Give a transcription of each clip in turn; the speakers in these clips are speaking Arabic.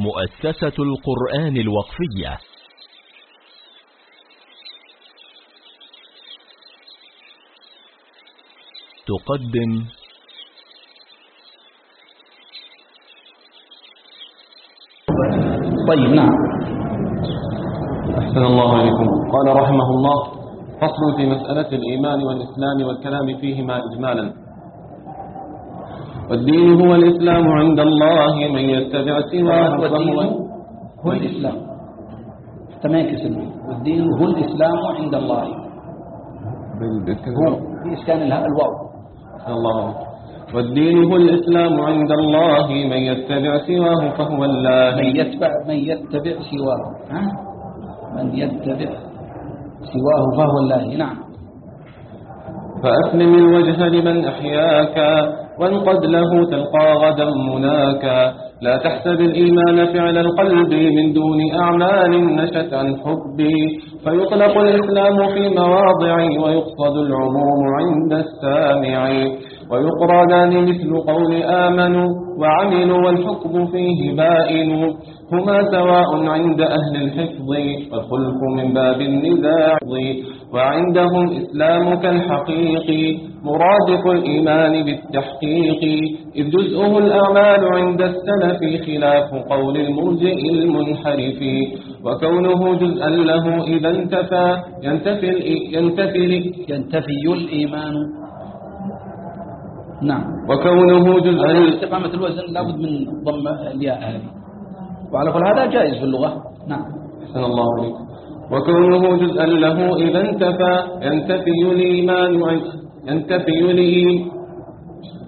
مؤسسة القرآن الوقفية. تقدم طيب نعم. أحسن الله عليكم قال رحمه الله فصل في مسألة الإيمان والإسلام والكلام فيهما إجمالا. والدين هو الإسلام عند الله من يتبع سواه فهو هو الإسلام. تمام كسبه والدين هو الإسلام عند الله. هو في إسكان الهاء الواو. الله. والدين هو الإسلام عند الله من يتبع سواه فهو من الله يتبع من يتبع سواه. ها؟ من يتبع سواه فهو الله. نعم. فأسلم الوجه لمن أحياك. وانقد له تلقى غدا مناكا. لا تحسب الإيمان فعل القلب من دون أعمال نشت عن حبي. فيطلق الإسلام في مواضع ويقصد العموم عند السامع ويقرنان مثل قول آمنوا وعملوا والحكم فيه بائن. هما سواء عند أهل الحفظ والخلف من باب النزاع. وعندهم إسلامك الحقيقي مرادف الإيمان بالتحقيق. إذ جزءه الأعمال عند السلف خلاف قول المرجئ المنحرف. وكونه جزءا له إذا انتفى ينتفي, ينتفي, ينتفي الإيمان. نعم. وكونه جزءا استقامة الوزن لابد من ضم الياء هذه. وعلى كل هذا جائز في اللغة. نعم. أحسن الله عليكم وكونه جزءا له إذا انتفى ينتفي الإيمان ينتفي الإيمان.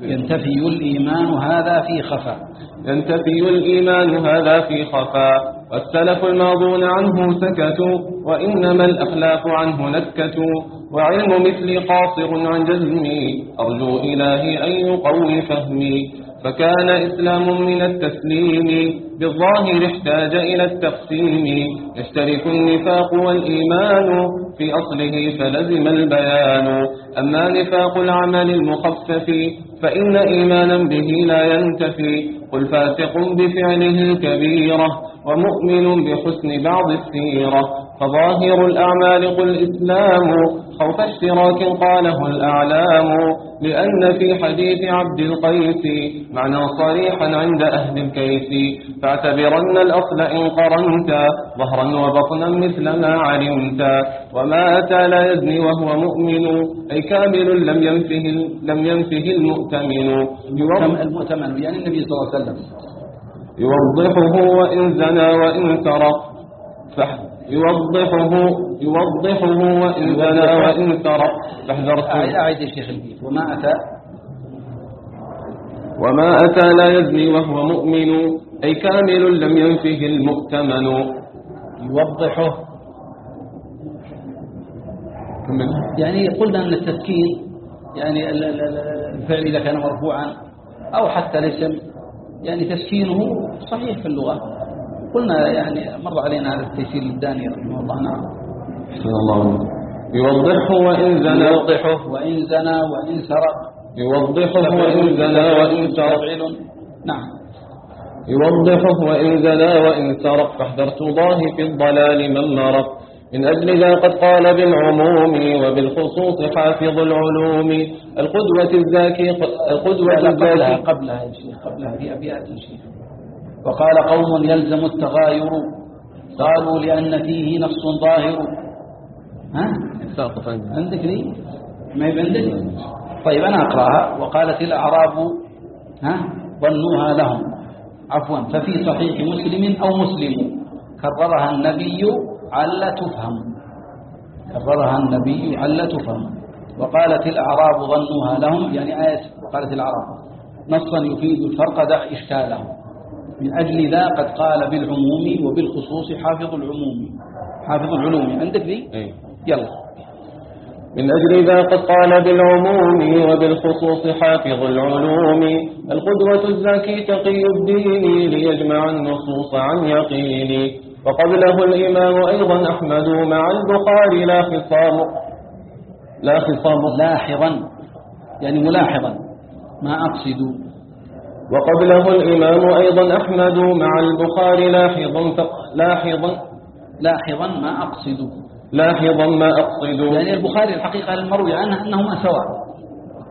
ينتفي الإيمان هذا في خفاء. ينتفي الإيمان هذا في خفاء. والسلف الماضون عنه سكتوا وإنما الأخلاف عنه نكتوا. وعلم مثلي قاصر عن جزمي أرجو إلهي أن يقوي فهمي. فكان إسلام من التسليم بالظاهر احتاج إلى التقسيم. يشترك النفاق والإيمان في أصله فلزم البيان. أما نفاق العمل المخفف فإن إيمانا به لا ينتفي. قل فاسق بفعله الكبيرة ومؤمن بحسن بعض السيرة. فظاهر الأعمال قل إسلام خوف اشتراك قاله الأعلام لأن في حديث عبد القيس معنى صريحا عند أهل الكيس فاعتبرن الأصل إن قرنت ظهرا وبطنا مثل ما علمت وما أتى لا يزني وهو مؤمن أي كامل لم ينفه, لم ينفه المؤتمن. المؤتمن؟ يعني النبي صلى الله عليه وسلم. يوضحه وإن زنى وإن سرق فح يوضحه يوضحه وإن زنى وإن سرق فاحذر أعيد يا شيخ البيت وما أتى؟ وما أتى لا يزني وهو مؤمن أي كامل لم ينفه المؤتمن. يوضحه. يعني قلنا أن التسكين يعني ال- ال- ال- الفعل إذا كان مرفوعا أو حتى الاسم يعني تسكينه صحيح في اللغة. قلنا يعني مر علينا هذا التيسير الداني رحمه الله نعم. الله. يوضحه وإن زنى. يوضحه. وإن زنى وإن سرق. يوضحه وإن زنى وإن سرق. نعم. يوضحه وإن زنى وإن سرق. فاحذر تضاهي في الضلال من مرق. من أجل ذا قد قال بالعموم وبالخصوص حافظ العلوم. القدوة الزاكي القدوة لا، قبلها الزاكي. قبلها يا شيخ قبلها. في أبيات يا شيخ. وقال قوم يلزم التغاير. قالوا لأن فيه نص ظاهر. ها. عندك لي؟ ما هي عندك؟ طيب أنا أقرأها. وقالت الأعراب ها؟ ظنوها لهم. عفوا ففي صحيح مسلم أو مسلم. كررها النبي عل تفهم. كررها النبي عل تفهم. وقالت الأعراب ظنوها لهم يعني آية وقالت الأعراب. نصا يفيد الفرق دع إشكاله من أجل ذا قد قال بالعموم وبالخصوص حافظ العموم. حافظ العلوم. عندك ذي؟ أي. يلا. من أجل ذا قد قال بالعموم وبالخصوص حافظ العلوم. القدوة الزاكي تقي الدين ليجمع النصوص عن يقين. وقبله الإمام أيضا أحمد مع البخاري لا خصام. لا خصام. لاحظا. يعني ملاحظا. ما أقصد. وقبله الإمام أيضا أحمد مع البخاري لاحظا لاحظا لاحظا ما أقصد. لاحظا ما أقصد. يعني البخاري الحقيقة المروي عنه أنهما سواء.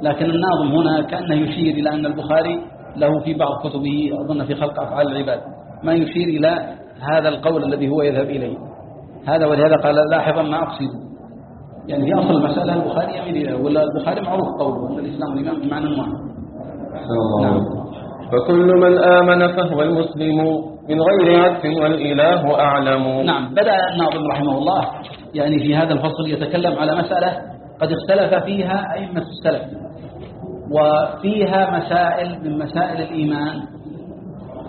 لكن الناظم هنا كأنه يشير إلى أن البخاري له في بعض كتبه أظن في خلق أفعال العباد. ما يشير إلى هذا القول الذي هو يذهب إليه. هذا ولهذا قال لاحظا ما أقصد. يعني في أصل المسألة البخاري يميل إليه ولا البخاري معروف قوله أن الإسلام والإيمان بمعنى واحد نعم. فكل من آمن فهو المسلم. من غير عدف والإله أعلم. نعم بدأ الناظم رحمه الله. يعني في هذا الفصل يتكلم على مسألة قد اختلف فيها أئمة السلف وفيها مسائل من مسائل الإيمان.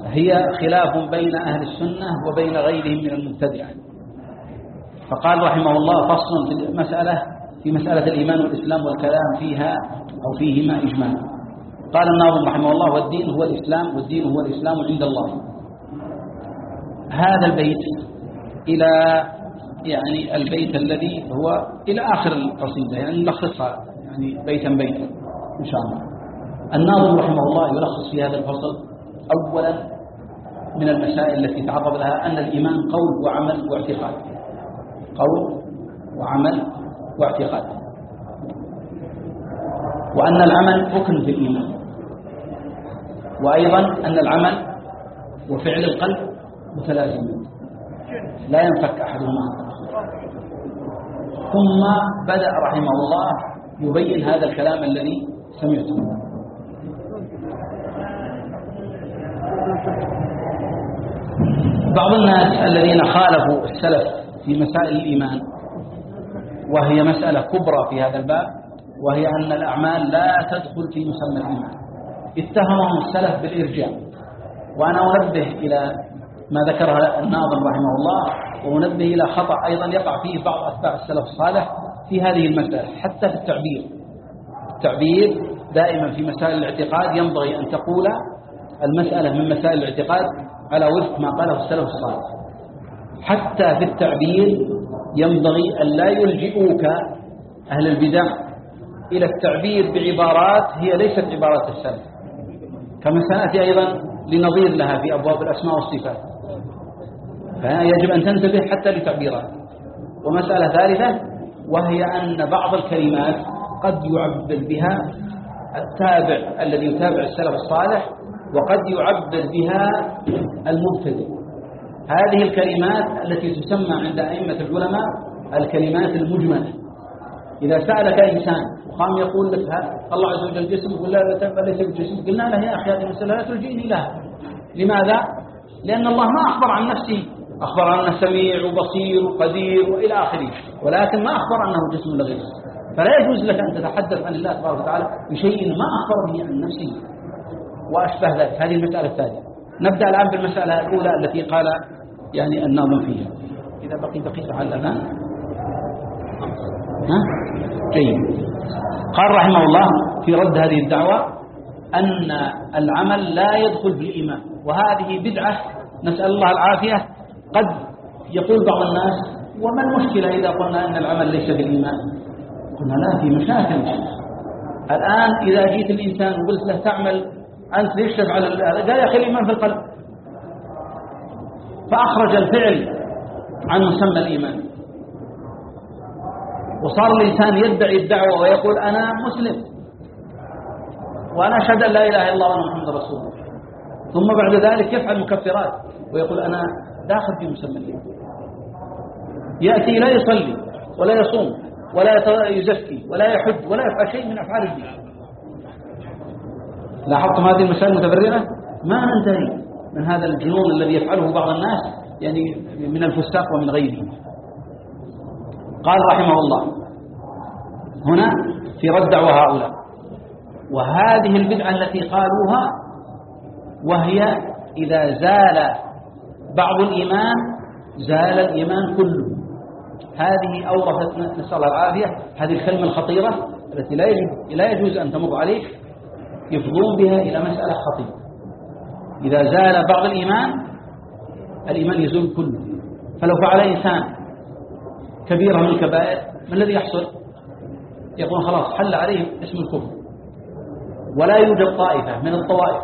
هي خلاف بين أهل السنة وبين غيرهم من المبتدعة. فقال رحمه الله فصل في المسألة في مسألة الإيمان والإسلام والكلام فيها أو فيهما إجمال قال الناظم رحمه الله والدين هو الإسلام والدين هو الإسلام عند الله. هذا البيت إلى يعني البيت الذي هو إلى آخر القصيدة يعني نلخصها يعني بيتا بيتا إن شاء الله. الناظم رحمه الله يلخص في هذا الفصل أولا من المسائل التي تعرض لها أن الإيمان قول وعمل واعتقاد. قول وعمل واعتقاد. وأن العمل ركن في الإيمان. وأيضا أن العمل وفعل القلب متلازمون لا ينفك أحدهما. ثم بدأ رحمه الله يبين هذا الكلام الذي سمعته بعض الناس الذين خالفوا السلف في مسائل الإيمان وهي مسألة كبرى في هذا الباب وهي أن الأعمال لا تدخل في مسمى الإيمان. اتهمهم السلف بالإرجاء وأنا أنبه إلى ما ذكره الناظم رحمه الله وأنبه إلى خطأ أيضا يقع فيه بعض أتباع السلف الصالح في هذه المسألة حتى في التعبير. التعبير دائما في مسائل الاعتقاد ينبغي أن تقول المسألة من مسائل الاعتقاد على وفق ما قاله السلف الصالح. حتى في التعبير ينبغي أن لا يلجئوك أهل البدع إلى التعبير بعبارات هي ليست عبارات السلف. كما سنأتي أيضا لنظير لها في أبواب الأسماء والصفات. فيجب أن تنتبه حتى لتعبيرات. ومسألة ثالثة وهي أن بعض الكلمات قد يعبر بها التابع الذي يتابع السلف الصالح وقد يعبر بها المبتدئ. هذه الكلمات التي تسمى عند أئمة العلماء الكلمات المجملة. إذا سألك إنسان وقام يقول لك الله عز وجل جسم ولا ليس بجسم قلنا له يا أخي هذه المسألة لا تلجئني لها لماذا؟ لأن الله ما أخبر عن نفسه. أخبر أنه سميع وبصير وقدير وإلى آخره. ولكن ما أخبر أنه جسم لغير فلا يجوز لك أن تتحدث عن الله تبارك وتعالى بشيء ما أخبر به عن نفسه. وأشبه ذلك. هذه المسألة الثانية. نبدأ الآن بالمسألة الأولى التي قال يعني الناظم فيها. إذا بقي دقيقة على الآن ها؟ جيد قال رحمه الله في رد هذه الدعوة أن العمل لا يدخل في الإيمان وهذه بدعة نسأل الله العافية. قد يقول بعض الناس وما المشكلة إذا قلنا أن العمل ليس بالإيمان؟ قلنا لا في مشاكل. الآن إذا جيت الإنسان وقلت له تعمل أنت ليش تفعل قال يا أخي الإيمان في القلب. فأخرج الفعل عن مسمى الإيمان. وصار الإنسان يدعي الدعوة ويقول أنا مسلم. وأنا أشهد أن لا إله إلا الله وأنا محمد رسول الله. ثم بعد ذلك يفعل مكفرات ويقول أنا داخل في مسمى. الإيمان يأتي لا يصلي ولا يصوم ولا يزكي ولا يحج ولا يفعل شيء من أفعال الدين. لاحظتم هذه المسائل المتبررة ما ننتهي من هذا الجنون الذي يفعله بعض الناس يعني من الفساق ومن غيره. قال رحمه الله. هنا في رد دعوة هؤلاء. وهذه البدعة التي قالوها وهي إذا زال بعض الإيمان زال الإيمان كله. هذه أورثت نسأل الله العافية. هذه الكلمة الخطيرة التي لا يجوز أن تمر عليك يفضون بها إلى مسألة خطيرة. إذا زال بعض الإيمان الإيمان يزول كله. فلو فعل إنسان كبيرة من الكبائر. ما الذي يحصل؟ يقول خلاص حل عليه اسم الكفر. ولا يوجد طائفة من الطوائف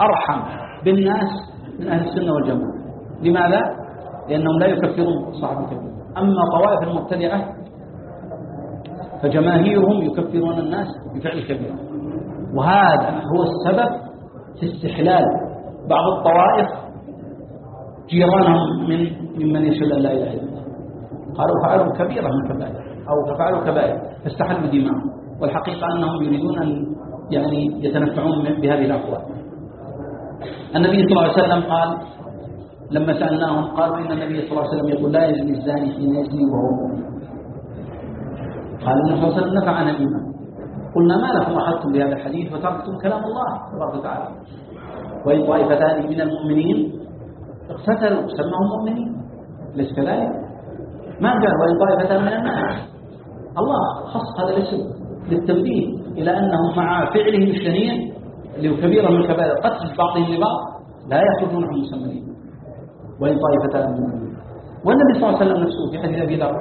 أرحم بالناس من أهل السنة والجماعة. لماذا؟ لأنهم لا يكفرون صاحب الكبير أما طوائف المبتدعة فجماهيرهم يكفرون الناس بفعل الكبير وهذا هو السبب في استحلال بعض الطوائف جيرانهم من ممن يشهد أن لا إله إلا الله. قالوا فعلوا كبيرة من الكبائر أو فعلوا كبائر فاستحلوا دماءهم والحقيقة أنهم يريدون أن يعني يتنفعون بهذه الأقوال. النبي صلى الله عليه وسلم قال لما سألناهم قالوا إن النبي صلى الله عليه وسلم يقول لا يزني الزاني حين يزني وهو قال النبي صلى الله عليه وسلم نفع عن الإيمان. قلنا ما لكم أخذتم بهذا الحديث وتركتم كلام الله تبارك وتعالى. وإن طائفتان من المؤمنين اقتتلوا سماهم مؤمنين. ليس كذلك؟ ما قال وإن طائفتان من الناس. الله خص هذا الاسم للتنبيه إلى أنهم مع فعلهم الشنيع اللي هو كبيرة من الكبائر قتل بعضهم لبعض لا يخرجون عن المسمين وإن طائفتان من المؤمنين والنبي صلى الله عليه وسلم نفسه في حديث أبي ذر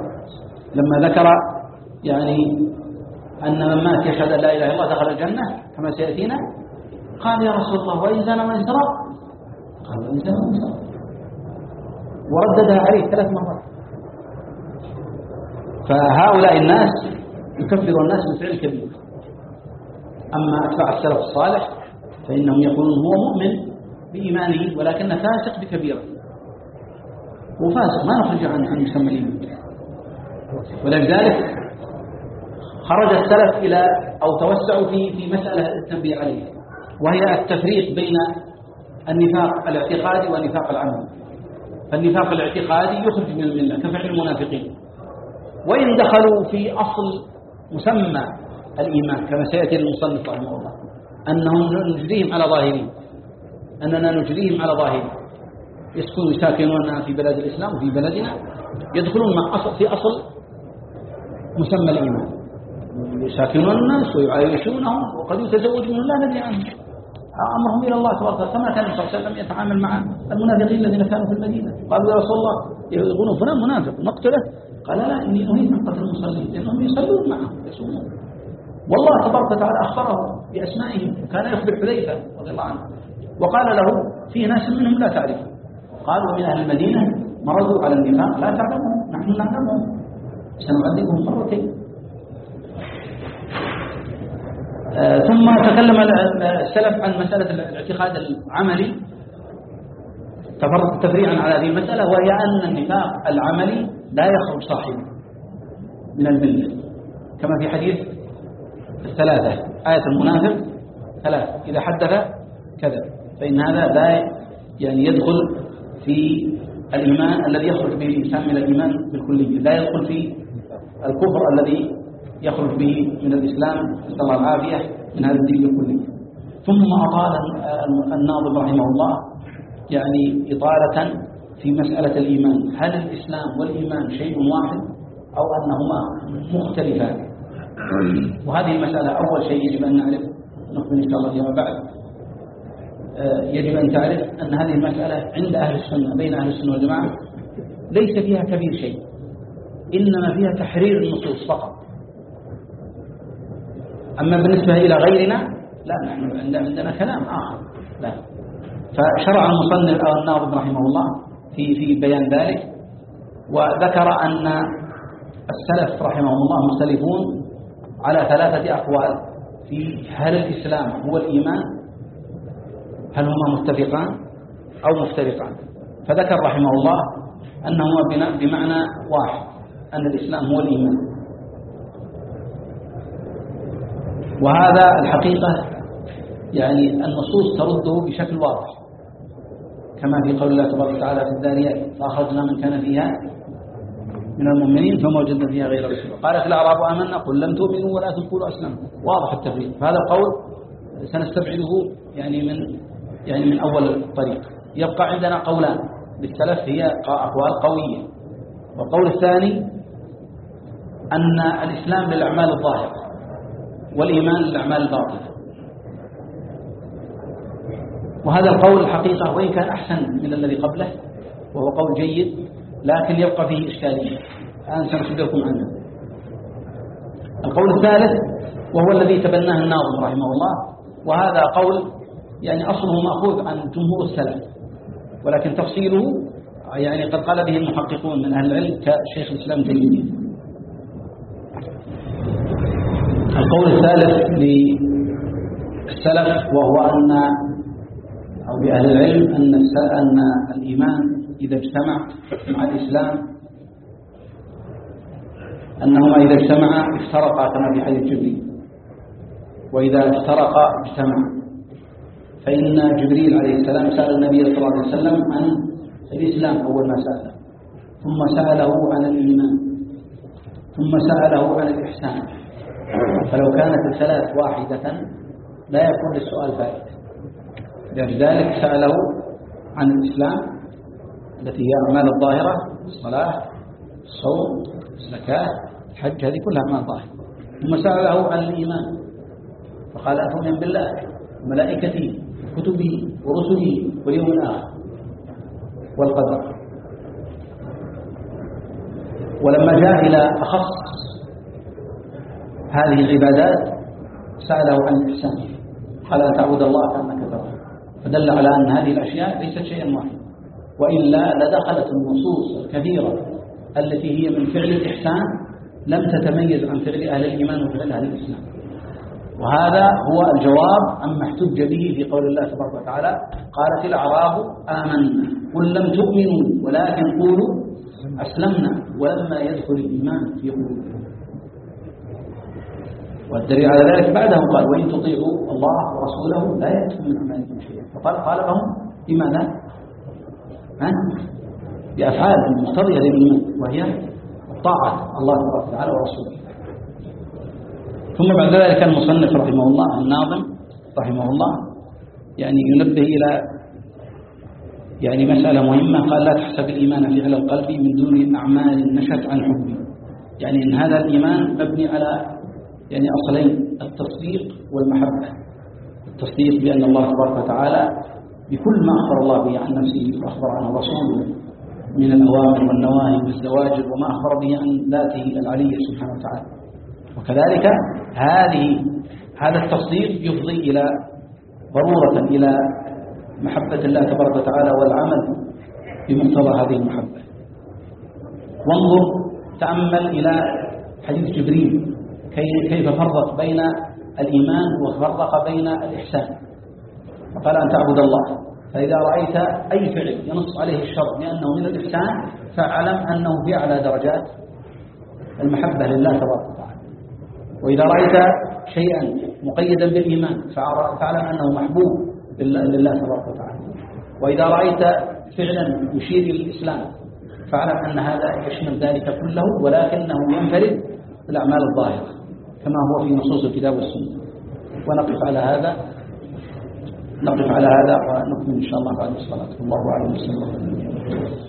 لما ذكر يعني أن من مات يشهد لا إله إلا الله دخل الجنة كما سيأتينا قال يا رسول الله وإن زنى وإن سرق قال وإن زنى وإن سرق ورددها عليه ثلاث مرات. فهؤلاء الناس يكفر الناس بفعل كبير أما أتباع السلف الصالح فإنهم يقولون هو مؤمن بإيمانه ولكن فاسق بكبيرة. هو فاسق ما نخرج عن مسمى الإيمان ولذلك خرج السلف إلى أو توسعوا في في مسألة التنبيه عليها وهي التفريق بين النفاق الاعتقادي والنفاق العملي. فالنفاق الاعتقادي يخرج من الملة كفعل المنافقين. وإن دخلوا في أصل مسمى الإيمان كما سيأتي المصنف رحمه الله أنهم نجريهم على ظاهرين. أننا نجريهم على ظاهرين. يسكنون يساكنون في بلد الإسلام وفي بلدنا يدخلون مع أصل في أصل مسمى الإيمان. يساكنون الناس ويعايشونهم وقد يتزوج من لا ندري عنه أمرهم إلى الله تبارك وتعالى. كما كان صلى الله عليه وسلم يتعامل مع المنافقين الذين كانوا في المدينة. قالوا يا رسول الله يقولون فلان منافق نقتله. قال لا إني أريد أن قتل المصلين لأنهم يصلون معهم يصومون. والله تبارك وتعالى أخبره بأسمائهم وكان يخبر حذيفة رضي الله عنه. وقال له في ناس منهم لا تعرف قالوا من أهل المدينة مرضوا على النفاق لا تعلمهم نحن نعلمهم سنعذبهم مرتين. آه، ثم تكلم السلف عن مسألة الاعتقاد العملي تفريعا على هذه المسألة وهي أن النفاق العملي لا يخرج صاحبه من الملة. كما في حديث الثلاثة. آية المنافق ثلاث إذا حدث كذب فإن هذا لا يعني يدخل في الإيمان الذي يخرج به الإنسان من الإيمان بالكلية لا يدخل في الكفر الذي يخرج به من الإسلام. نسأل الله العافية من هذا الدين بالكلية ثم أطال الناظم رحمه الله يعني إطالة في مسألة الإيمان. هل الإسلام والإيمان شيء واحد أو أنهما مختلفان؟ وهذه المسألة أول شيء يجب أن نعرف. نقبل إن شاء الله فيما بعد. آه، يجب أن تعرف أن هذه المسألة عند أهل السنة بين أهل السنة والجماعة ليس فيها كبير شيء. إنما فيها تحرير النصوص فقط. أما بالنسبة إلى غيرنا لا نحن عندنا كلام آخر. لا. فشرع المصنف أو الناظم رحمه الله في في بيان ذلك. وذكر أن السلف رحمهم الله مختلفون على ثلاثة أقوال في هل الإسلام هو الإيمان؟ هل هما متفقان أو مفترقان؟ فذكر رحمه الله أنهما بمعنى واحد أن الإسلام هو الإيمان. وهذا الحقيقة يعني النصوص ترده بشكل واضح. كما في قول الله تبارك وتعالى في الذاريات فأخرجنا من كان فيها من المؤمنين فما وجدنا فيها غير رسول قالت الأعراب آمنا قل لم تؤمنوا ولكن قولوا أسلمنا واضح التفريق. فهذا القول سنستبعده يعني من يعني من أول الطريق يبقى عندنا قولان. بالسلف هي أقوال قوية. والقول الثاني أن الإسلام للأعمال الظاهرة والإيمان للأعمال الباطنة. وهذا القول الحقيقة وإن كان أحسن من الذي قبله وهو قول جيد لكن يبقى فيه إشكالية. الآن سنخبركم عنه. القول الثالث وهو الذي تبناه الناظم رحمه الله وهذا قول يعني أصله مأخوذ عن جمهور السلف ولكن تفصيله يعني قد قال به المحققون من أهل العلم كشيخ الإسلام تيمية. القول الثالث للسلف وهو أن أو بأهل العلم أن أن الإيمان إذا اجتمع مع الإسلام أنهما إذا اجتمعا افترقا كما في حديث جبريل. وإذا افترقا اجتمعا فإن جبريل عليه السلام سأل النبي صلى الله عليه وسلم عن الإسلام أول ما سأله. ثم سأله عن الإيمان. ثم سأله عن الإحسان. فلو كانت الثلاث واحدة لا يكون للسؤال فائدة لذلك سأله عن الإسلام التي هي أعمال الظاهرة الصلاة الصوم الزكاة الحج هذه كلها أعمال ظاهرة. ثم سأله عن الإيمان فقال أتؤمن بالله وملائكته وكتبه ورسله واليوم الآخر والقدر. ولما جاء إلى أخص هذه العبادات سأله عن الإحسان. قال أن تعبد الله كأنك تراه فدل على أن هذه الأشياء ليست شيئا واحدا. وإلا لدخلت النصوص الكثيرة التي هي من فعل الإحسان لم تتميز عن فعل أهل الإيمان وفعل أهل الإسلام. وهذا هو الجواب عما احتج به في قول الله تبارك وتعالى قالت الأعراب آمنا. قل لم تؤمنوا ولكن قولوا أسلمنا. ولما يدخل الإيمان في قلوبكم والدليل على ذلك بعده قال وإن تطيعوا الله ورسوله لا يأتوا من أعمالكم شيئا فقال قال لهم بماذا؟ ها؟ بأفعال مقتضية للإيمان وهي طاعة الله تبارك وتعالى ورسوله ثم بعد ذلك المصنف رحمه الله الناظم رحمه الله يعني ينبه إلى يعني مسألة مهمة قال لا تحسب الإيمان فعل القلب من دون أعمال نشت عن حبه يعني إن هذا الإيمان مبني على يعني أصلين التصديق والمحبة. التصديق بأن الله تبارك وتعالى بكل ما أخبر الله به عن نفسه وأخبر عنه رسوله من الأوامر والنواهي والزواجر وما أخبر به عن ذاته العلية سبحانه وتعالى. وكذلك هذه هذا التصديق يفضي إلى ضرورة إلى محبة الله تبارك وتعالى والعمل بمقتضى هذه المحبة. وانظر تأمل إلى حديث جبريل كيف فرق بين الإيمان وفرق بين الإحسان؟ فقال أن تعبد الله. فإذا رأيت أي فعل ينص عليه الشر لأنه من الإحسان فاعلم أنه في أعلى درجات المحبة لله تبارك وتعالى. وإذا رأيت شيئا مقيدا بالإيمان فاعلم أنه محبوب لله تبارك وتعالى. وإذا رأيت فعلا يشير إلى الإسلام فاعلم أن هذا يشمل ذلك كله ولكنه ينفرد بالأعمال الظاهرة. كما هو في نصوص الكتاب والسنة. ونقف على هذا. نقف على هذا ونكمل إن شاء الله بعد الصلاة. الله أعلم. وسلم